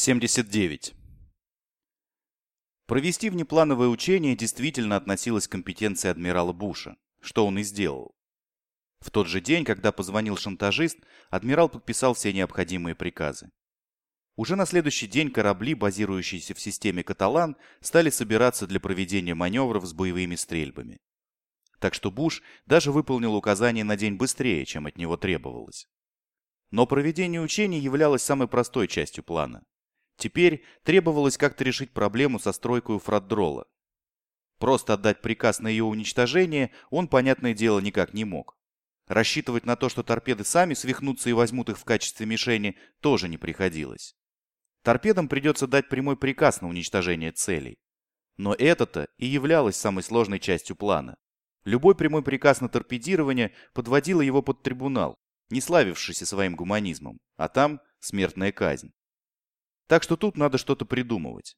79. Провести внеплановое учение действительно относилось к компетенции адмирала Буша, что он и сделал. В тот же день, когда позвонил шантажист, адмирал подписал все необходимые приказы. Уже на следующий день корабли, базирующиеся в системе «Каталан», стали собираться для проведения маневров с боевыми стрельбами. Так что Буш даже выполнил указание на день быстрее, чем от него требовалось. Но проведение учений являлось самой простой частью плана. Теперь требовалось как-то решить проблему со стройкой Фраддрола. Просто отдать приказ на ее уничтожение он, понятное дело, никак не мог. Рассчитывать на то, что торпеды сами свихнутся и возьмут их в качестве мишени, тоже не приходилось. Торпедам придется дать прямой приказ на уничтожение целей. Но это-то и являлось самой сложной частью плана. Любой прямой приказ на торпедирование подводило его под трибунал, не славившийся своим гуманизмом, а там смертная казнь. Так что тут надо что-то придумывать.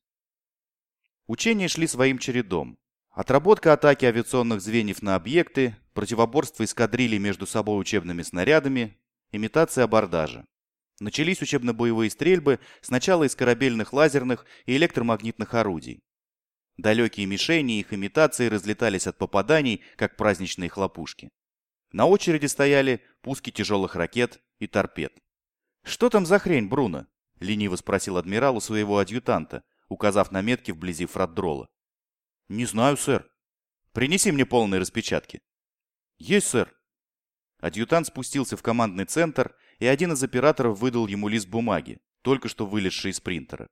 Учения шли своим чередом. Отработка атаки авиационных звеньев на объекты, противоборство эскадрилей между собой учебными снарядами, имитация абордажа. Начались учебно-боевые стрельбы сначала из корабельных лазерных и электромагнитных орудий. Далекие мишени и их имитации разлетались от попаданий, как праздничные хлопушки. На очереди стояли пуски тяжелых ракет и торпед. «Что там за хрень, Бруно?» — лениво спросил адмирал у своего адъютанта, указав на метки вблизи фратдрола. «Не знаю, сэр. Принеси мне полные распечатки». «Есть, сэр». Адъютант спустился в командный центр, и один из операторов выдал ему лист бумаги, только что вылезший из принтера.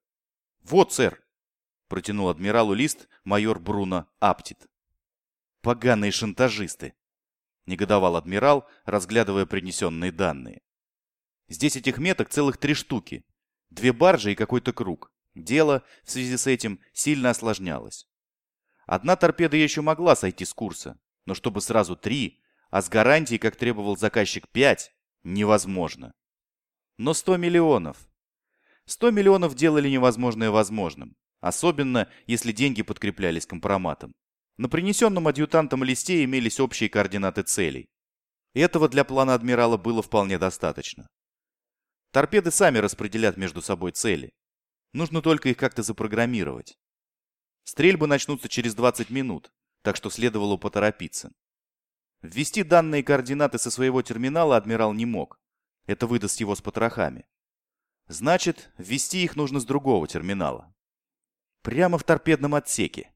«Вот, сэр!» — протянул адмиралу лист майор Бруно Аптит. «Поганые шантажисты!» — негодовал адмирал, разглядывая принесенные данные. «Здесь этих меток целых три штуки, Две баржи и какой-то круг. Дело в связи с этим сильно осложнялось. Одна торпеда еще могла сойти с курса, но чтобы сразу три, а с гарантией, как требовал заказчик, пять, невозможно. Но 100 миллионов. 100 миллионов делали невозможное возможным, особенно если деньги подкреплялись компроматом. На принесенном адъютантом листе имелись общие координаты целей. Этого для плана адмирала было вполне достаточно. Торпеды сами распределят между собой цели. Нужно только их как-то запрограммировать. Стрельбы начнутся через 20 минут, так что следовало поторопиться. Ввести данные координаты со своего терминала адмирал не мог. Это выдаст его с потрохами. Значит, ввести их нужно с другого терминала. Прямо в торпедном отсеке,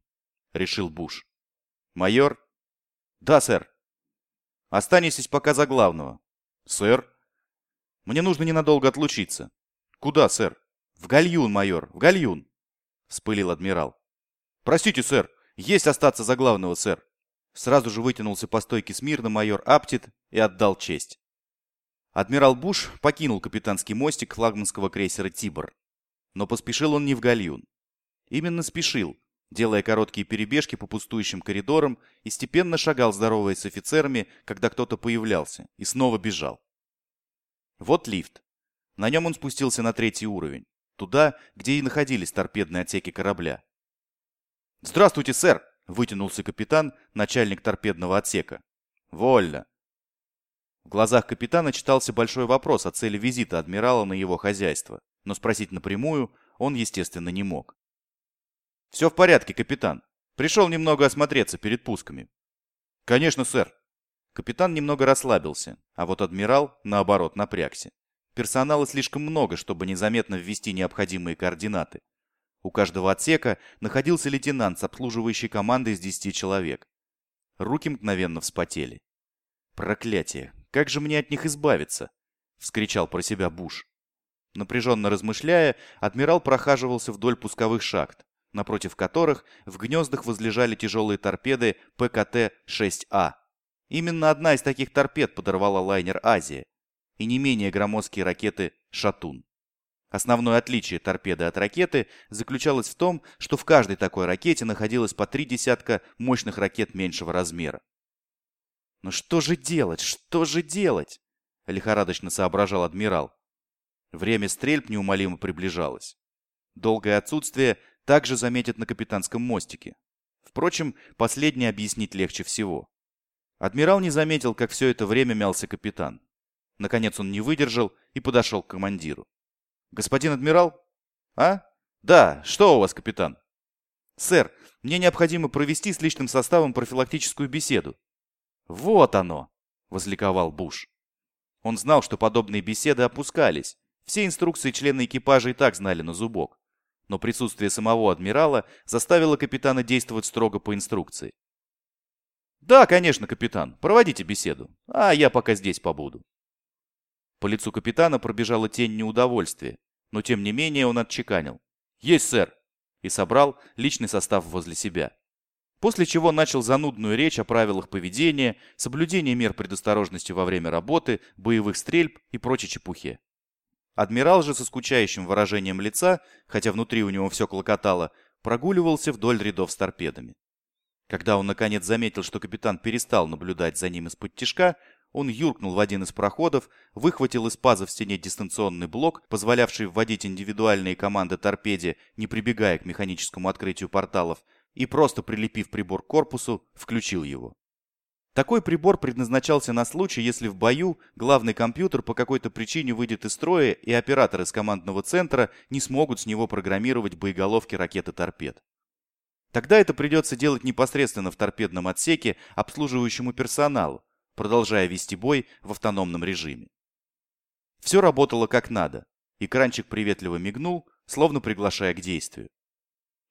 решил Буш. Майор? Да, сэр. Останетесь пока за главного. Сэр? Мне нужно ненадолго отлучиться. Куда, сэр? В гальюн, майор, в гальюн. Вспылил адмирал. Простите, сэр, есть остаться за главного, сэр. Сразу же вытянулся по стойке смирно майор Аптит и отдал честь. Адмирал Буш покинул капитанский мостик флагманского крейсера «Тибр». Но поспешил он не в гальюн. Именно спешил, делая короткие перебежки по пустующим коридорам и степенно шагал, здороваясь с офицерами, когда кто-то появлялся, и снова бежал. Вот лифт. На нем он спустился на третий уровень, туда, где и находились торпедные отсеки корабля. «Здравствуйте, сэр!» — вытянулся капитан, начальник торпедного отсека. «Вольно!» В глазах капитана читался большой вопрос о цели визита адмирала на его хозяйство, но спросить напрямую он, естественно, не мог. «Все в порядке, капитан. Пришел немного осмотреться перед пусками». «Конечно, сэр», Капитан немного расслабился, а вот адмирал, наоборот, напрягся. Персонала слишком много, чтобы незаметно ввести необходимые координаты. У каждого отсека находился лейтенант с обслуживающей командой из 10 человек. Руки мгновенно вспотели. «Проклятие! Как же мне от них избавиться?» — вскричал про себя Буш. Напряженно размышляя, адмирал прохаживался вдоль пусковых шахт, напротив которых в гнездах возлежали тяжелые торпеды ПКТ-6А. Именно одна из таких торпед подорвала лайнер «Азия» и не менее громоздкие ракеты «Шатун». Основное отличие торпеды от ракеты заключалось в том, что в каждой такой ракете находилось по три десятка мощных ракет меньшего размера. «Но что же делать? Что же делать?» — лихорадочно соображал адмирал. Время стрельб неумолимо приближалось. Долгое отсутствие также заметят на капитанском мостике. Впрочем, последнее объяснить легче всего. Адмирал не заметил, как все это время мялся капитан. Наконец он не выдержал и подошел к командиру. «Господин адмирал?» А? Да, что у вас, капитан? Сэр, мне необходимо провести с личным составом профилактическую беседу. Вот оно, возликовал Буш. Он знал, что подобные беседы опускались. Все инструкции члены экипажа и так знали на зубок. Но присутствие самого адмирала заставило капитана действовать строго по инструкции. «Да, конечно, капитан. Проводите беседу. А я пока здесь побуду». По лицу капитана пробежала тень неудовольствия, но тем не менее он отчеканил. «Есть, сэр!» и собрал личный состав возле себя. После чего начал занудную речь о правилах поведения, соблюдении мер предосторожности во время работы, боевых стрельб и прочей чепухе. Адмирал же со скучающим выражением лица, хотя внутри у него все клокотало, прогуливался вдоль рядов с торпедами. Когда он наконец заметил, что капитан перестал наблюдать за ним из-под тишка, он юркнул в один из проходов, выхватил из паза в стене дистанционный блок, позволявший вводить индивидуальные команды торпеде, не прибегая к механическому открытию порталов, и просто прилепив прибор к корпусу, включил его. Такой прибор предназначался на случай, если в бою главный компьютер по какой-то причине выйдет из строя и операторы с командного центра не смогут с него программировать боеголовки ракеты торпед. Тогда это придется делать непосредственно в торпедном отсеке обслуживающему персоналу, продолжая вести бой в автономном режиме. Все работало как надо. Экранчик приветливо мигнул, словно приглашая к действию.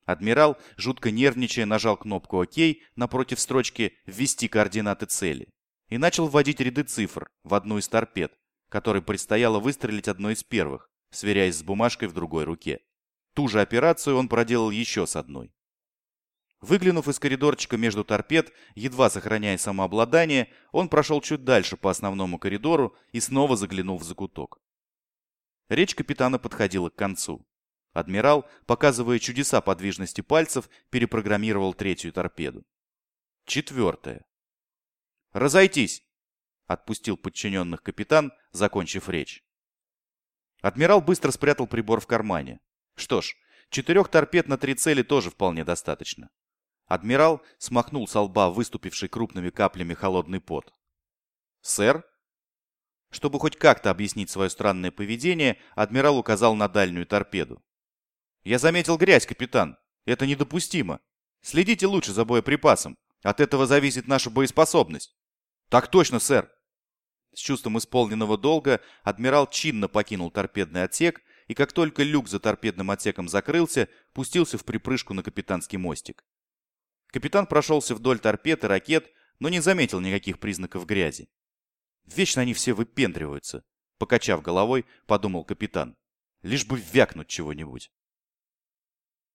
Адмирал, жутко нервничая, нажал кнопку «Ок» напротив строчки «Ввести координаты цели» и начал вводить ряды цифр в одну из торпед, которой предстояло выстрелить одной из первых, сверяясь с бумажкой в другой руке. Ту же операцию он проделал еще с одной. Выглянув из коридорчика между торпед, едва сохраняя самообладание, он прошел чуть дальше по основному коридору и снова заглянул в закуток. Речь капитана подходила к концу. Адмирал, показывая чудеса подвижности пальцев, перепрограммировал третью торпеду. Четвертая. «Разойтись!» — отпустил подчиненных капитан, закончив речь. Адмирал быстро спрятал прибор в кармане. Что ж, четырех торпед на три цели тоже вполне достаточно. Адмирал смахнул со лба выступивший крупными каплями холодный пот. «Сэр?» Чтобы хоть как-то объяснить свое странное поведение, адмирал указал на дальнюю торпеду. «Я заметил грязь, капитан. Это недопустимо. Следите лучше за боеприпасом. От этого зависит наша боеспособность». «Так точно, сэр!» С чувством исполненного долга адмирал чинно покинул торпедный отсек и как только люк за торпедным отсеком закрылся, пустился в припрыжку на капитанский мостик. Капитан прошелся вдоль торпед и ракет, но не заметил никаких признаков грязи. Вечно они все выпендриваются, покачав головой, подумал капитан. Лишь бы вякнуть чего-нибудь.